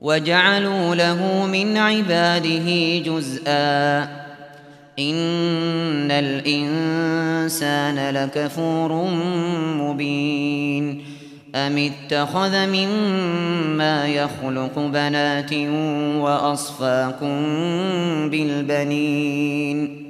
وجعلوا له من عباده جزءا. إن الإنسان لكفور مبين. أم اتخذ مما يخلق بنات وأصفاكم بالبنين.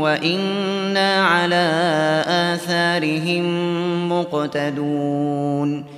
وإنا على آثارهم مقتدون